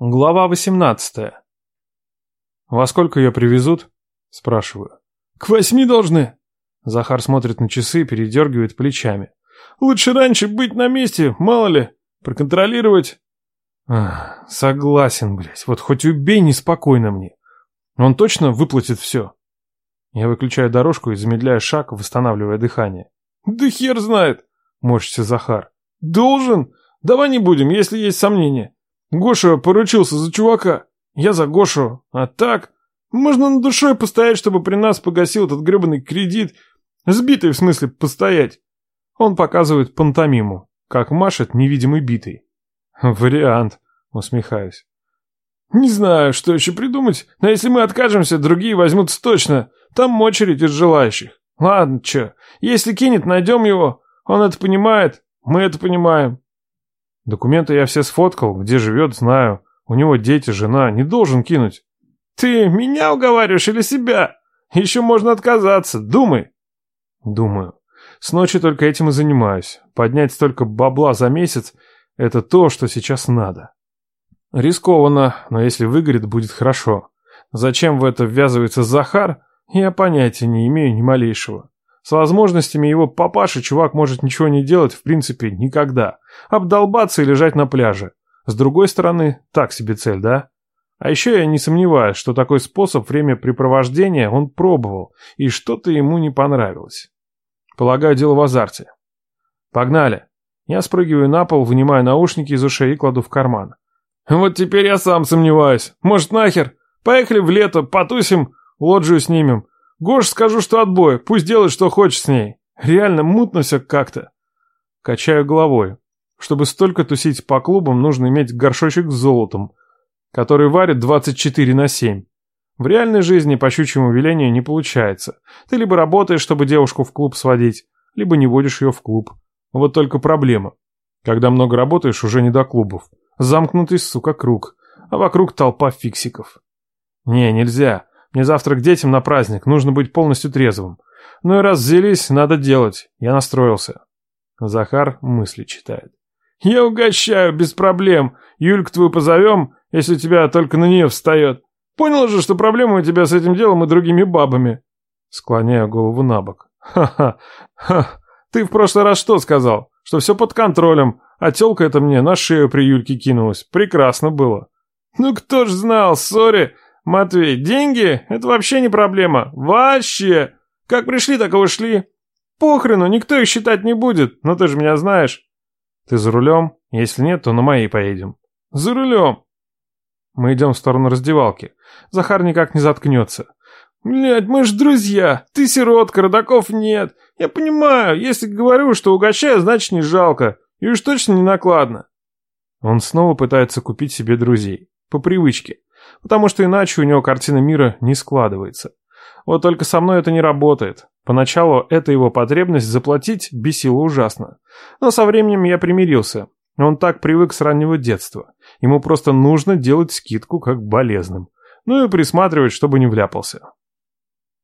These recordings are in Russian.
Глава 18. «Во сколько ее привезут?» – спрашиваю. «К восьми должны». Захар смотрит на часы и передергивает плечами. «Лучше раньше быть на месте, мало ли, проконтролировать». Ах, согласен, блядь, вот хоть убей, неспокойно мне. Он точно выплатит все? Я выключаю дорожку и замедляю шаг, восстанавливая дыхание. «Да хер знает!» – морщится Захар. «Должен? Давай не будем, если есть сомнения». Гоша поручился за чувака. Я за Гошу. А так, можно на душой постоять, чтобы при нас погасил этот гребаный кредит. Сбитый, в смысле, постоять. Он показывает пантомиму, как машет невидимый битый. Вариант, усмехаюсь. Не знаю, что еще придумать, но если мы откажемся, другие возьмутся точно. Там очередь из желающих. Ладно, че, если кинет, найдем его. Он это понимает, мы это понимаем. Документы я все сфоткал, где живет, знаю. У него дети, жена, не должен кинуть. Ты меня уговариваешь или себя? Еще можно отказаться, думай. Думаю. С ночи только этим и занимаюсь. Поднять столько бабла за месяц – это то, что сейчас надо. Рискованно, но если выгорит, будет хорошо. Зачем в это ввязывается Захар, я понятия не имею ни малейшего. С возможностями его папаши чувак может ничего не делать в принципе никогда. Обдолбаться и лежать на пляже. С другой стороны, так себе цель, да? А еще я не сомневаюсь, что такой способ времяпрепровождения он пробовал, и что-то ему не понравилось. Полагаю, дело в азарте. Погнали. Я спрыгиваю на пол, вынимаю наушники из ушей и кладу в карман. Вот теперь я сам сомневаюсь. Может, нахер? Поехали в лето, потусим, лоджию снимем. Гош скажу, что отбой, пусть делает, что хочет с ней. Реально мутно все как-то. Качаю головой. Чтобы столько тусить по клубам, нужно иметь горшочек с золотом, который варит 24 на 7. В реальной жизни по щучьему велению не получается. Ты либо работаешь, чтобы девушку в клуб сводить, либо не водишь ее в клуб. Вот только проблема. Когда много работаешь, уже не до клубов. Замкнутый, сука, круг. А вокруг толпа фиксиков. Не, нельзя. Мне завтра к детям на праздник, нужно быть полностью трезвым. Ну и раз взялись, надо делать. Я настроился. Захар мысли читает. Я угощаю, без проблем. Юльку твою позовем, если тебя только на нее встает. Понял же, что проблема у тебя с этим делом и другими бабами. Склоняю голову на бок. Ха-ха. Ха. Ты в прошлый раз что сказал? Что все под контролем, а тёлка это мне на шею при Юльке кинулась. Прекрасно было. Ну кто ж знал, сори. «Матвей, деньги — это вообще не проблема. Вообще! Как пришли, так и ушли. Похрену, никто их считать не будет, но ты же меня знаешь». «Ты за рулем? Если нет, то на моей поедем». «За рулем». Мы идем в сторону раздевалки. Захар никак не заткнется. «Блядь, мы ж друзья. Ты сиротка, родаков нет. Я понимаю, если говорю, что угощаю, значит не жалко. И уж точно не накладно». Он снова пытается купить себе друзей. По привычке потому что иначе у него картина мира не складывается. Вот только со мной это не работает. Поначалу эта его потребность заплатить бесила ужасно. Но со временем я примирился. Он так привык с раннего детства. Ему просто нужно делать скидку как болезным. Ну и присматривать, чтобы не вляпался.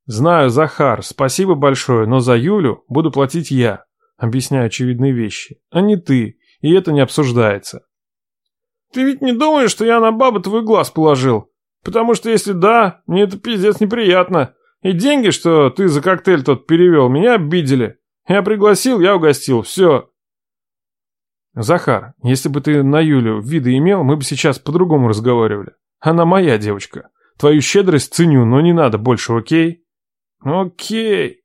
«Знаю, Захар, спасибо большое, но за Юлю буду платить я», объясняю очевидные вещи, а не ты, и это не обсуждается. Ты ведь не думаешь, что я на бабу твой глаз положил? Потому что если да, мне это пиздец неприятно. И деньги, что ты за коктейль тот перевел, меня обидели. Я пригласил, я угостил, все. Захар, если бы ты на Юлю виды имел, мы бы сейчас по-другому разговаривали. Она моя девочка. Твою щедрость ценю, но не надо больше, окей? Окей.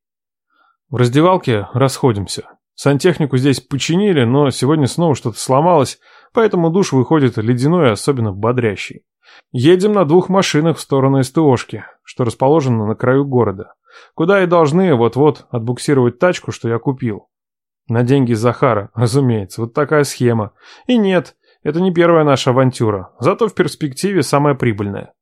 В раздевалке расходимся. Сантехнику здесь починили, но сегодня снова что-то сломалось, поэтому душ выходит ледяной особенно бодрящий. Едем на двух машинах в сторону СТОшки, что расположено на краю города, куда и должны вот-вот отбуксировать тачку, что я купил. На деньги Захара, разумеется, вот такая схема. И нет, это не первая наша авантюра, зато в перспективе самая прибыльная.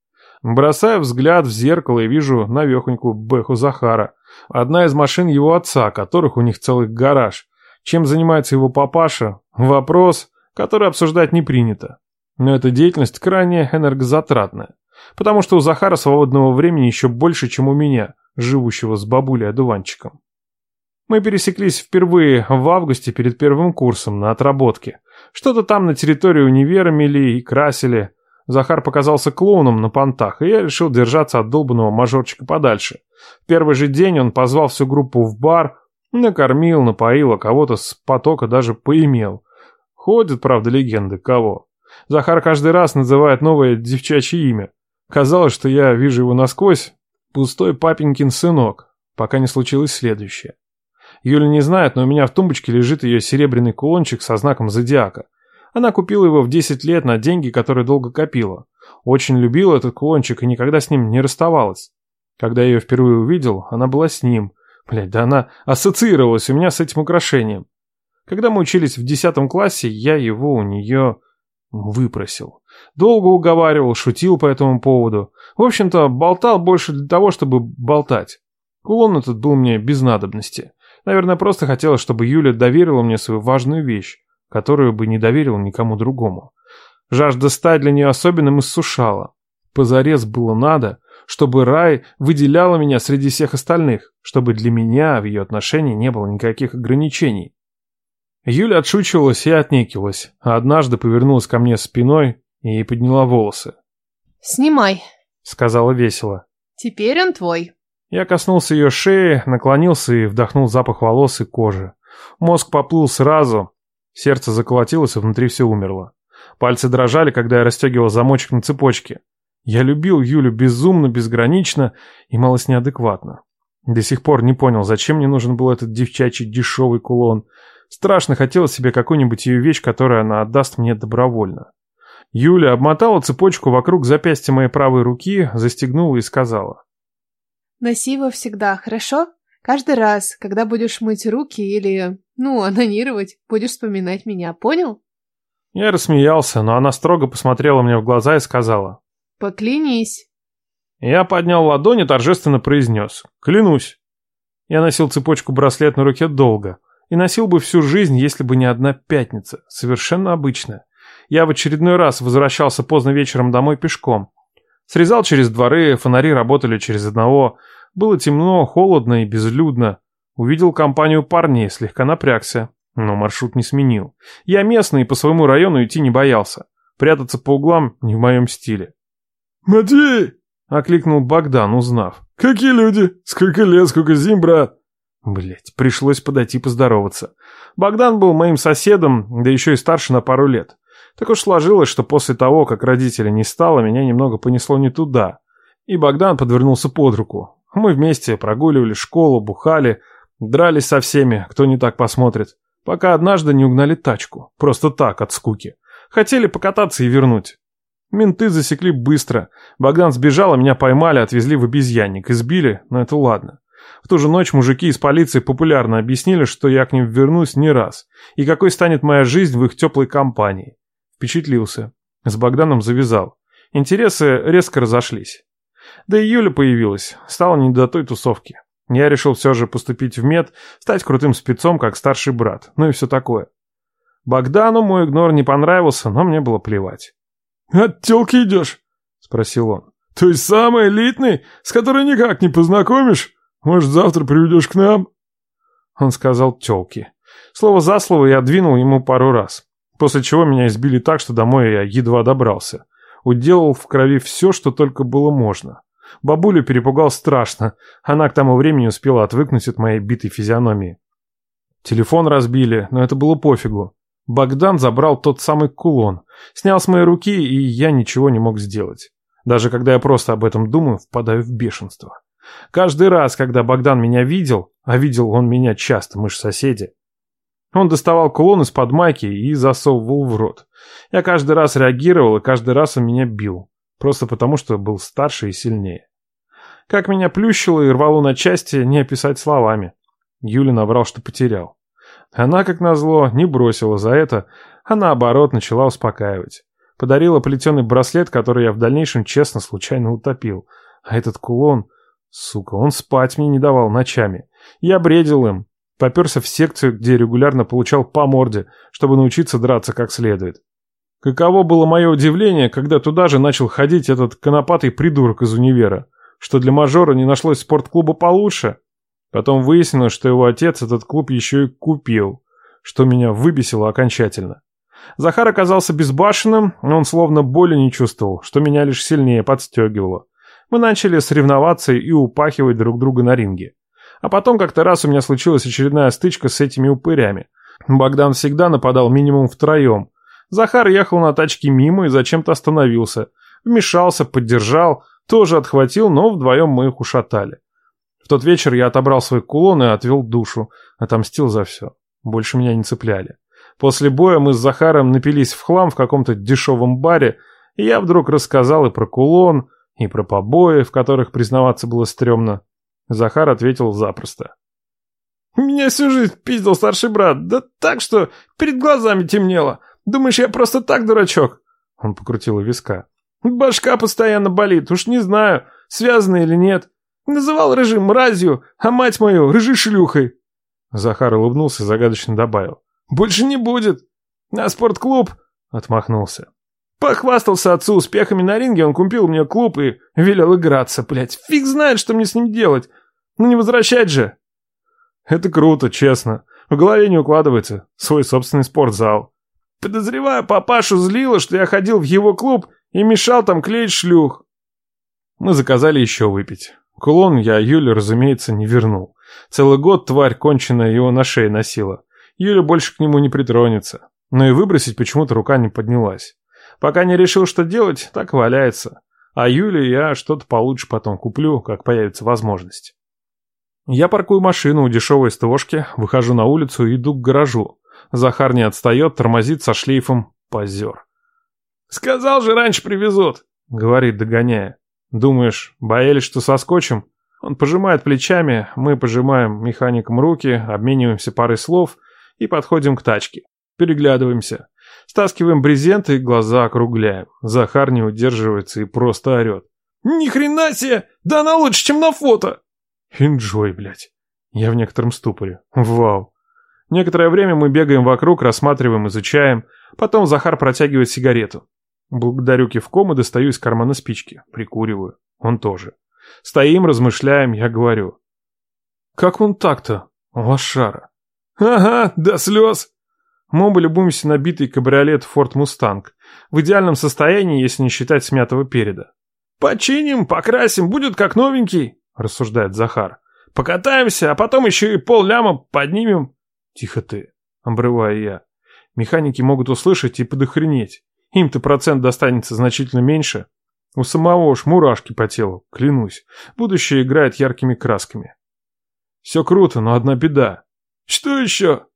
Бросаю взгляд в зеркало и вижу навехонькую Бэху Захара. Одна из машин его отца, которых у них целый гараж. Чем занимается его папаша? Вопрос, который обсуждать не принято. Но эта деятельность крайне энергозатратная, потому что у Захара свободного времени еще больше, чем у меня, живущего с бабулей-одуванчиком. Мы пересеклись впервые в августе перед первым курсом на отработке. Что-то там на территории универа мели и красили. Захар показался клоуном на понтах, и я решил держаться от долбанного мажорчика подальше. В первый же день он позвал всю группу в бар, накормил, напоил, а кого-то с потока даже поимел. Ходят, правда, легенды, кого. Захар каждый раз называет новое девчачье имя. Казалось, что я вижу его насквозь. Пустой папенькин сынок, пока не случилось следующее. Юля не знает, но у меня в тумбочке лежит ее серебряный кулончик со знаком зодиака. Она купила его в 10 лет на деньги, которые долго копила. Очень любила этот кулончик и никогда с ним не расставалась. Когда я ее впервые увидел, она была с ним. Блядь, да она ассоциировалась у меня с этим украшением. Когда мы учились в 10 классе, я его у нее выпросил. Долго уговаривал, шутил по этому поводу. В общем-то, болтал больше для того, чтобы болтать. Кулон этот был мне без надобности. Наверное, просто хотелось, чтобы Юля доверила мне свою важную вещь которую бы не доверил никому другому. Жажда стать для нее особенным иссушала. Позарез было надо, чтобы рай выделяла меня среди всех остальных, чтобы для меня в ее отношении не было никаких ограничений. Юля отшучивалась и отнекивалась, а однажды повернулась ко мне спиной и подняла волосы. «Снимай», — сказала весело. «Теперь он твой». Я коснулся ее шеи, наклонился и вдохнул запах волос и кожи. Мозг поплыл сразу, Сердце заколотилось, и внутри все умерло. Пальцы дрожали, когда я расстегивал замочек на цепочке. Я любил Юлю безумно, безгранично и малость неадекватно. До сих пор не понял, зачем мне нужен был этот девчачий дешевый кулон. Страшно хотелось себе какую-нибудь ее вещь, которую она отдаст мне добровольно. Юля обмотала цепочку вокруг запястья моей правой руки, застегнула и сказала. «Носи его всегда, хорошо? Каждый раз, когда будешь мыть руки или ну, анонировать, будешь вспоминать меня, понял? Я рассмеялся, но она строго посмотрела мне в глаза и сказала. Поклянись. Я поднял ладонь и торжественно произнес. Клянусь. Я носил цепочку-браслет на руке долго. И носил бы всю жизнь, если бы не одна пятница. Совершенно обычная. Я в очередной раз возвращался поздно вечером домой пешком. Срезал через дворы, фонари работали через одного. Было темно, холодно и безлюдно. Увидел компанию парней, слегка напрягся, но маршрут не сменил. Я местный и по своему району идти не боялся. Прятаться по углам не в моем стиле. «Матвей!» — окликнул Богдан, узнав. «Какие люди? Сколько лет, сколько зим, брат?» Блять, пришлось подойти поздороваться. Богдан был моим соседом, да еще и старше на пару лет. Так уж сложилось, что после того, как родителя не стало, меня немного понесло не туда. И Богдан подвернулся под руку. Мы вместе прогуливали школу, бухали, Дрались со всеми, кто не так посмотрит, пока однажды не угнали тачку. Просто так, от скуки. Хотели покататься и вернуть. Менты засекли быстро. Богдан сбежал, а меня поймали, отвезли в обезьянник. Избили, но это ладно. В ту же ночь мужики из полиции популярно объяснили, что я к ним вернусь не раз. И какой станет моя жизнь в их теплой компании. Впечатлился. С Богданом завязал. Интересы резко разошлись. Да и Юля появилась. Стала не до той тусовки. Я решил все же поступить в мед, стать крутым спецом, как старший брат, ну и все такое. Богдану мой игнор не понравился, но мне было плевать. «От телки идешь?» — спросил он. «То есть самый элитный, с которой никак не познакомишь? Может, завтра приведешь к нам?» Он сказал «телки». Слово за слово я двинул ему пару раз, после чего меня избили так, что домой я едва добрался. Уделал в крови все, что только было можно. Бабулю перепугал страшно. Она к тому времени успела отвыкнуть от моей битой физиономии. Телефон разбили, но это было пофигу. Богдан забрал тот самый кулон, снял с моей руки, и я ничего не мог сделать. Даже когда я просто об этом думаю, впадаю в бешенство. Каждый раз, когда Богдан меня видел, а видел он меня часто, мы ж соседи, он доставал кулон из-под майки и засовывал в рот. Я каждый раз реагировал, и каждый раз он меня бил. Просто потому, что был старше и сильнее. Как меня плющило и рвало на части, не описать словами. Юля наврал, что потерял. Она, как назло, не бросила за это, а наоборот начала успокаивать. Подарила плетеный браслет, который я в дальнейшем честно случайно утопил. А этот кулон... Сука, он спать мне не давал ночами. Я бредил им. Поперся в секцию, где регулярно получал по морде, чтобы научиться драться как следует. Каково было мое удивление, когда туда же начал ходить этот конопатый придурок из универа, что для мажора не нашлось спортклуба получше. Потом выяснилось, что его отец этот клуб еще и купил, что меня выбесило окончательно. Захар оказался безбашенным, он словно боли не чувствовал, что меня лишь сильнее подстегивало. Мы начали соревноваться и упахивать друг друга на ринге. А потом как-то раз у меня случилась очередная стычка с этими упырями. Богдан всегда нападал минимум втроем. Захар ехал на тачке мимо и зачем-то остановился. Вмешался, поддержал, тоже отхватил, но вдвоем мы их ушатали. В тот вечер я отобрал свой кулон и отвел душу, отомстил за все. Больше меня не цепляли. После боя мы с Захаром напились в хлам в каком-то дешевом баре, и я вдруг рассказал и про кулон, и про побои, в которых признаваться было стрёмно. Захар ответил запросто. «Меня всю жизнь пиздил старший брат, да так, что перед глазами темнело. Думаешь, я просто так дурачок?» Он покрутил виска. «Башка постоянно болит, уж не знаю, связано или нет. Называл рыжим мразью, а мать мою рыжей шлюхой». Захар улыбнулся и загадочно добавил. «Больше не будет. А спортклуб...» — отмахнулся. Похвастался отцу успехами на ринге, он купил мне клуб и велел играться, блядь. Фиг знает, что мне с ним делать. Ну не возвращать же. Это круто, честно. В голове не укладывается. Свой собственный спортзал. Подозреваю, папашу злило, что я ходил в его клуб и мешал там клеить шлюх. Мы заказали еще выпить. Кулон я Юле, разумеется, не вернул. Целый год тварь конченая его на шее носила. Юля больше к нему не притронется. Но и выбросить почему-то рука не поднялась. Пока не решил, что делать, так валяется. А Юле я что-то получше потом куплю, как появится возможность. Я паркую машину у дешевой СТОшки, выхожу на улицу и иду к гаражу. Захар не отстает, тормозит со шлейфом позер. «Сказал же, раньше привезут», — говорит, догоняя. «Думаешь, боялись, что соскочим?» Он пожимает плечами, мы пожимаем механиком руки, обмениваемся парой слов и подходим к тачке. Переглядываемся. Стаскиваем брезент и глаза округляем. Захар не удерживается и просто орет. «Ни хрена себе! Да она лучше, чем на фото!» Инджой, блядь. Я в некотором ступоре. Вау. Некоторое время мы бегаем вокруг, рассматриваем, изучаем. Потом Захар протягивает сигарету. Благодарю кивком и достаю из кармана спички. Прикуриваю. Он тоже. Стоим, размышляем, я говорю. Как он так-то, лошара? Ага, до слез. Мы оба любуемся на кабриолет Ford Mustang. В идеальном состоянии, если не считать смятого переда. «Починим, покрасим, будет как новенький», — рассуждает Захар. «Покатаемся, а потом еще и пол ляма поднимем». «Тихо ты», — обрываю я. Механики могут услышать и подохренеть. Им-то процент достанется значительно меньше. У самого уж мурашки по телу, клянусь. Будущее играет яркими красками. Все круто, но одна беда. Что еще?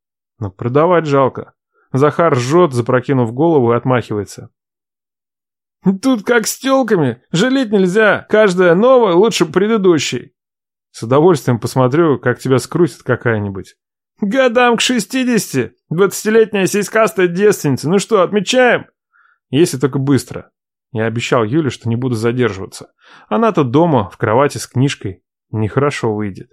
Но продавать жалко. Захар ржет, запрокинув голову и отмахивается. Тут как с телками. Жалеть нельзя. Каждая новая лучше предыдущей. С удовольствием посмотрю, как тебя скрутит какая-нибудь. Годам к шестидесяти. Двадцатилетняя сиськастая девственница. Ну что, отмечаем? Если только быстро. Я обещал Юле, что не буду задерживаться. Она-то дома, в кровати с книжкой. Нехорошо выйдет.